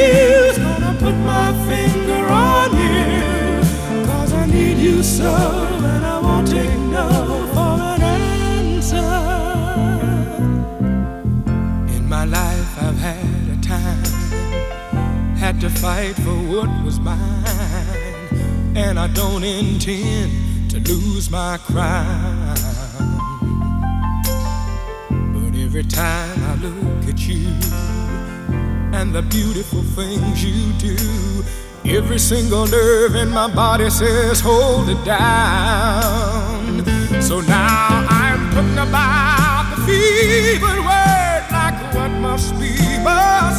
refuse. Gonna put my finger on you. Cause I need you so, and I won't take no for an answer. In my life, I've had a time, had to fight for what was mine, and I don't intend to lose my crown. But every time I look at you and the beautiful things you do, every single nerve in my body says, hold it down. So now I'm putting about the fevered word like what must be, must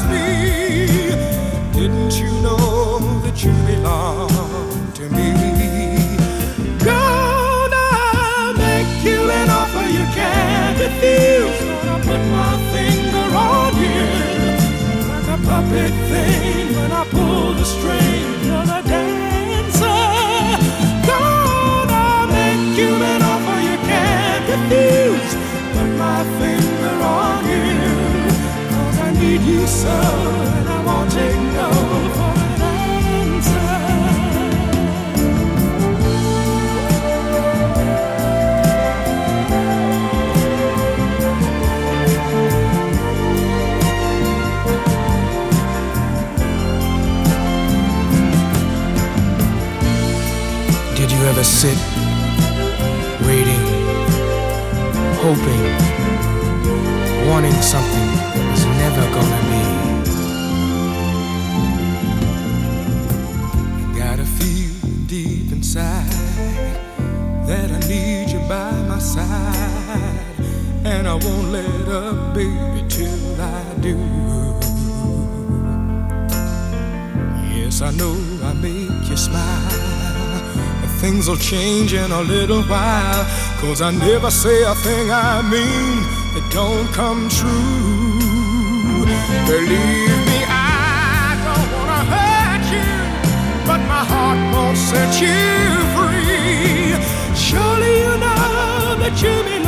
when I pull the string. You're the dancer. Gonna make you. Put my finger on I need you so, you ever sit waiting, hoping, wanting something that was never gonna be? Gotta feel deep inside that I need you by my side, and I won't let up, baby, till I do. Yes, I know I make you smile. Things will change in a little while, cause I never say a thing I mean that don't come true. Believe me, I don't wanna hurt you but my heart won't set you free. Surely you know that you belong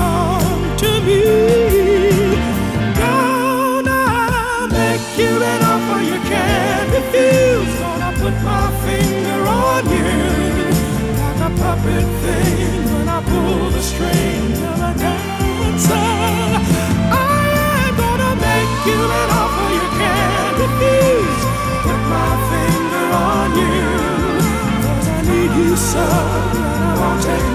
when I pull the string of a dancer. I'm gonna make you an offer you can't refuse. Put my finger on you, cause I need you so, and I won't take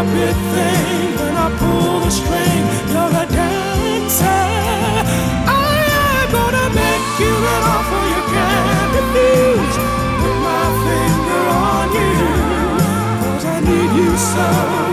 puppet thing when I pull the string. You're a dancer. I'm gonna make you an offer you can't refuse. Put my finger on you, cause I need you so.